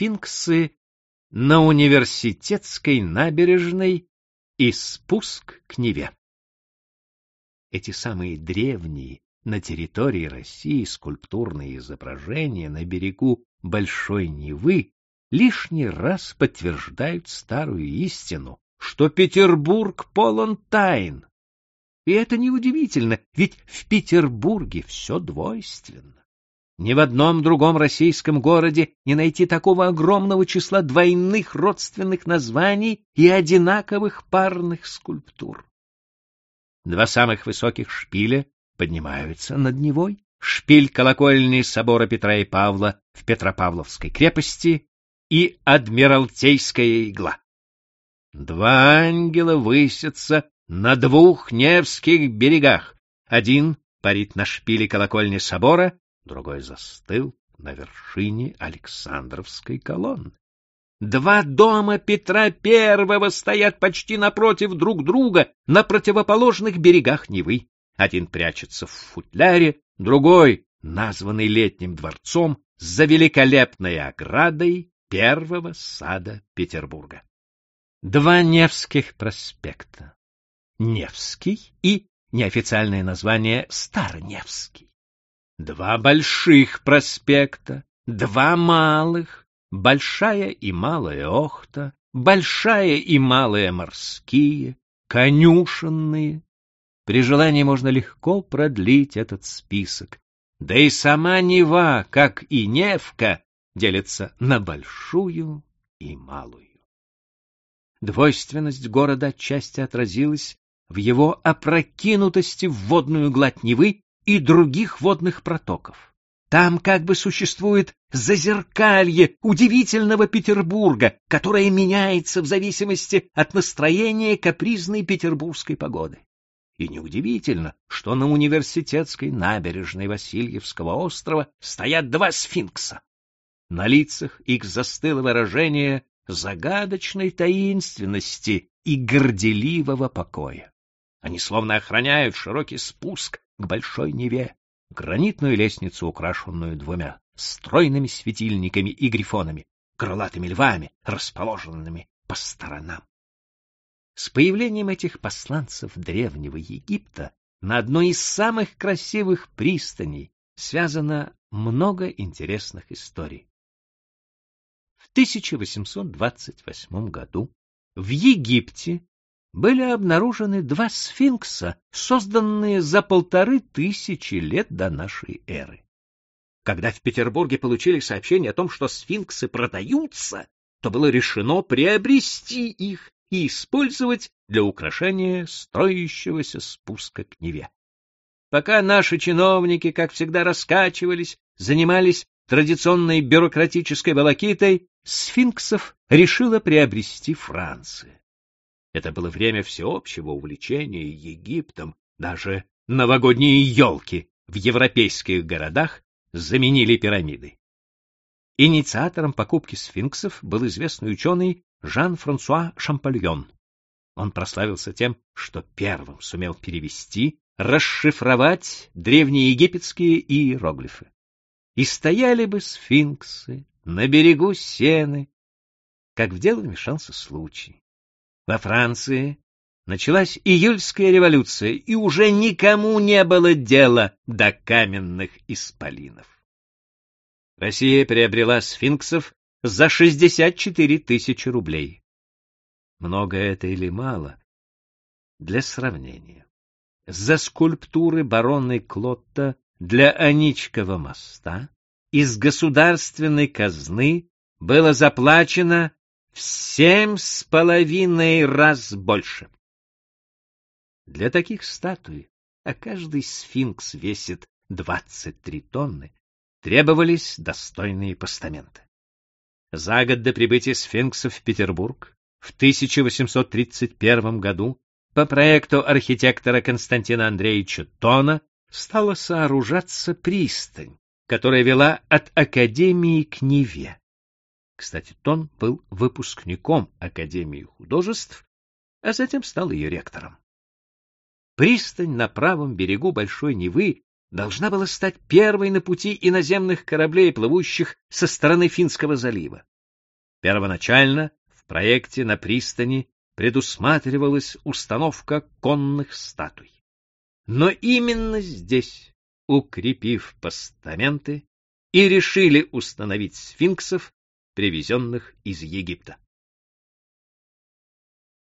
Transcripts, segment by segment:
сфинксы на университетской набережной и спуск к Неве. Эти самые древние на территории России скульптурные изображения на берегу Большой Невы лишний раз подтверждают старую истину, что Петербург полон тайн. И это неудивительно, ведь в Петербурге все двойственно. Ни в одном другом российском городе не найти такого огромного числа двойных родственных названий и одинаковых парных скульптур. Два самых высоких шпиля поднимаются над Невой. Шпиль колокольни собора Петра и Павла в Петропавловской крепости и Адмиралтейская игла. Два ангела высятся на двух Невских берегах. Один парит на шпиле колокольни собора, другой застыл на вершине Александровской колонны. Два дома Петра Первого стоят почти напротив друг друга на противоположных берегах Невы. Один прячется в футляре, другой, названный летним дворцом, за великолепной оградой первого сада Петербурга. Два Невских проспекта. Невский и неофициальное название Староневский. Два больших проспекта, два малых, Большая и Малая Охта, Большая и Малая Морские, Конюшенные. При желании можно легко продлить этот список. Да и сама Нева, как и Невка, делится на Большую и Малую. Двойственность города отчасти отразилась в его опрокинутости в водную гладь Невы и других водных протоков. Там как бы существует зазеркалье удивительного Петербурга, которое меняется в зависимости от настроения капризной петербургской погоды. И неудивительно, что на университетской набережной Васильевского острова стоят два сфинкса. На лицах их застыло выражение загадочной таинственности и горделивого покоя. Они словно охраняют широкий спуск к большой Неве, гранитную лестницу, украшенную двумя стройными светильниками и грифонами, крылатыми львами, расположенными по сторонам. С появлением этих посланцев древнего Египта на одной из самых красивых пристаней связано много интересных историй. В 1828 году в Египте были обнаружены два сфинкса, созданные за полторы тысячи лет до нашей эры. Когда в Петербурге получили сообщение о том, что сфинксы продаются, то было решено приобрести их и использовать для украшения строящегося спуска к Неве. Пока наши чиновники, как всегда, раскачивались, занимались традиционной бюрократической волокитой, сфинксов решила приобрести Франция. Это было время всеобщего увлечения Египтом. Даже новогодние елки в европейских городах заменили пирамиды. Инициатором покупки сфинксов был известный ученый Жан-Франсуа Шампальон. Он прославился тем, что первым сумел перевести, расшифровать древнеегипетские иероглифы. И стояли бы сфинксы на берегу Сены, как в дело вмешался случай. Во Франции началась июльская революция, и уже никому не было дела до каменных исполинов. Россия приобрела сфинксов за 64 тысячи рублей. Много это или мало? Для сравнения. За скульптуры бароны Клотта для Аничкова моста из государственной казны было заплачено в семь с половиной раз больше. Для таких статуй, а каждый сфинкс весит 23 тонны, требовались достойные постаменты. За год до прибытия сфинкса в Петербург в 1831 году по проекту архитектора Константина Андреевича Тона стала сооружаться пристань, которая вела от Академии к Неве. Кстати, Тон был выпускником Академии художеств, а затем стал ее ректором. Пристань на правом берегу Большой Невы должна была стать первой на пути иноземных кораблей, плывущих со стороны Финского залива. Первоначально в проекте на пристани предусматривалась установка конных статуй. Но именно здесь, укрепив постаменты, и решили установить сфинксов, привезенных из Египта.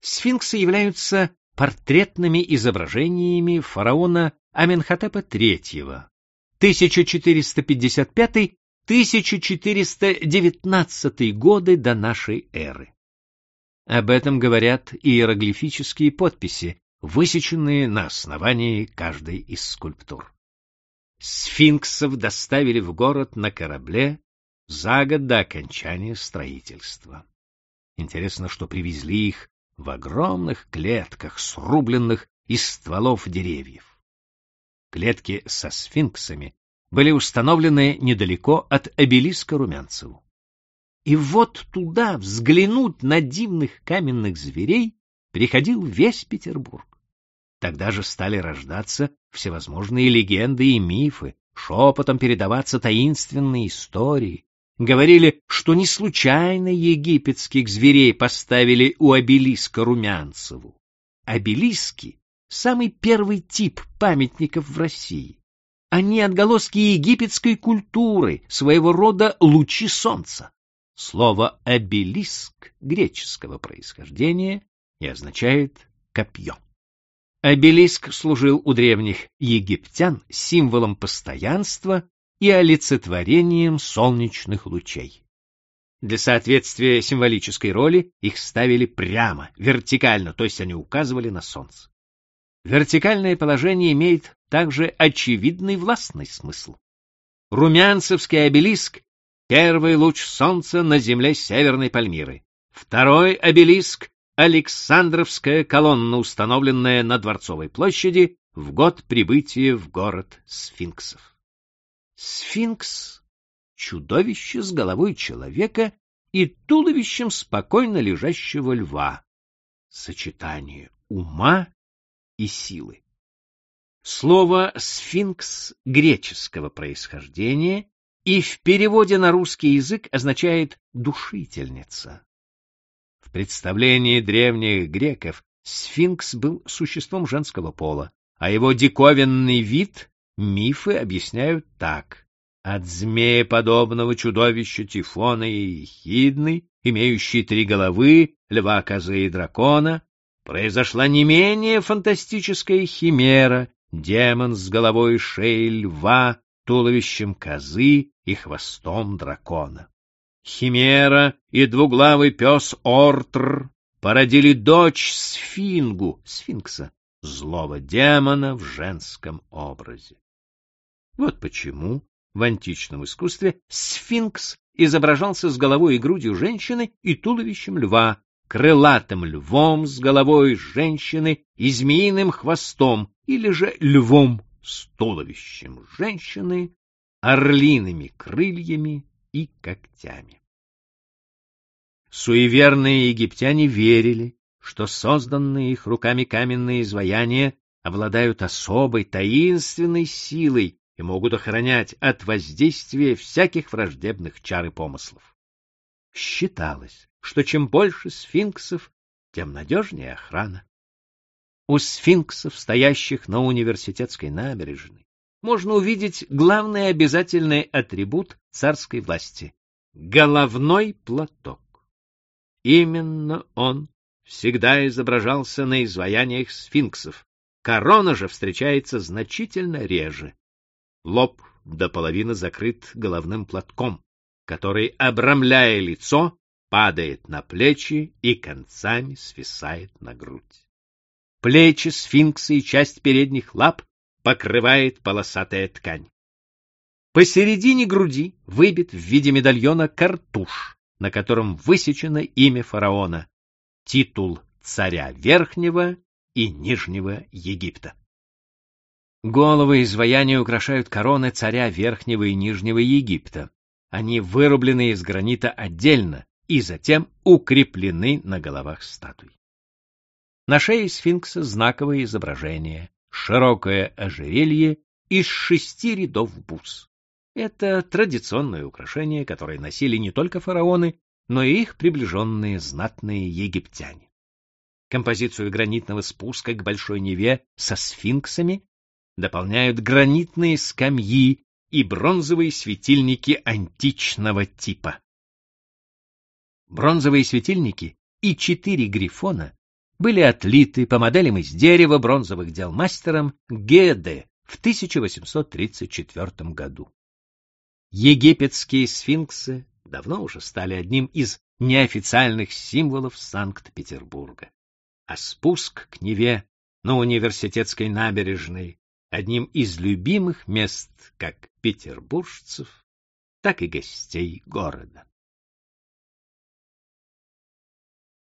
Сфинксы являются портретными изображениями фараона Аменхотепа III 1455-1419 годы до нашей эры. Об этом говорят иероглифические подписи, высеченные на основании каждой из скульптур. Сфинксов доставили в город на корабле за год до окончания строительства. Интересно, что привезли их в огромных клетках, срубленных из стволов деревьев. Клетки со сфинксами были установлены недалеко от обелиска Румянцеву. И вот туда взглянуть на дивных каменных зверей приходил весь Петербург. Тогда же стали рождаться всевозможные легенды и мифы, шепотом передаваться таинственные истории. Говорили, что не случайно египетских зверей поставили у обелиска Румянцеву. Обелиски — самый первый тип памятников в России. Они отголоски египетской культуры, своего рода лучи солнца. Слово «обелиск» греческого происхождения и означает «копье». Обелиск служил у древних египтян символом постоянства и олицетворением солнечных лучей. Для соответствия символической роли их ставили прямо, вертикально, то есть они указывали на солнце. Вертикальное положение имеет также очевидный властный смысл. Румянцевский обелиск — первый луч солнца на земле Северной Пальмиры. Второй обелиск Александровская колонна, установленная на Дворцовой площади в год прибытия в город сфинксов. Сфинкс — чудовище с головой человека и туловищем спокойно лежащего льва. Сочетание ума и силы. Слово «сфинкс» греческого происхождения и в переводе на русский язык означает «душительница» представлении древних греков сфинкс был существом женского пола, а его диковинный вид мифы объясняют так. От змееподобного чудовища Тифона и Хидны, имеющей три головы, льва, козы и дракона, произошла не менее фантастическая химера, демон с головой и шеей льва, туловищем козы и хвостом дракона. Химера и двуглавый пес Ортр породили дочь Сфингу, сфинкса, злого демона в женском образе. Вот почему в античном искусстве сфинкс изображался с головой и грудью женщины и туловищем льва, крылатым львом с головой женщины и змеиным хвостом, или же львом с туловищем женщины, орлиными крыльями и когтями. Суеверные египтяне верили, что созданные их руками каменные изваяния обладают особой таинственной силой и могут охранять от воздействия всяких враждебных чар и помыслов. Считалось, что чем больше сфинксов, тем надежнее охрана. У сфинксов, стоящих на университетской набережной, можно увидеть главный обязательный атрибут царской власти — головной платок. Именно он всегда изображался на изваяниях сфинксов. Корона же встречается значительно реже. Лоб до половины закрыт головным платком, который, обрамляя лицо, падает на плечи и концами свисает на грудь. Плечи сфинкса и часть передних лап покрывает полосатая ткань. Посередине груди выбит в виде медальона картуш, на котором высечено имя фараона, титул царя Верхнего и Нижнего Египта. Головы изваяния украшают короны царя Верхнего и Нижнего Египта. Они вырублены из гранита отдельно и затем укреплены на головах статуй. На шее сфинкса знаковое изображение, широкое ожерелье из шести рядов бус. Это традиционное украшение, которое носили не только фараоны, но и их приближенные знатные египтяне. Композицию гранитного спуска к Большой Неве со сфинксами дополняют гранитные скамьи и бронзовые светильники античного типа. Бронзовые светильники и четыре грифона были отлиты по моделям из дерева бронзовых дел мастером Геде в 1834 году. Египетские сфинксы давно уже стали одним из неофициальных символов Санкт-Петербурга, а спуск к Неве на университетской набережной одним из любимых мест как петербуржцев, так и гостей города.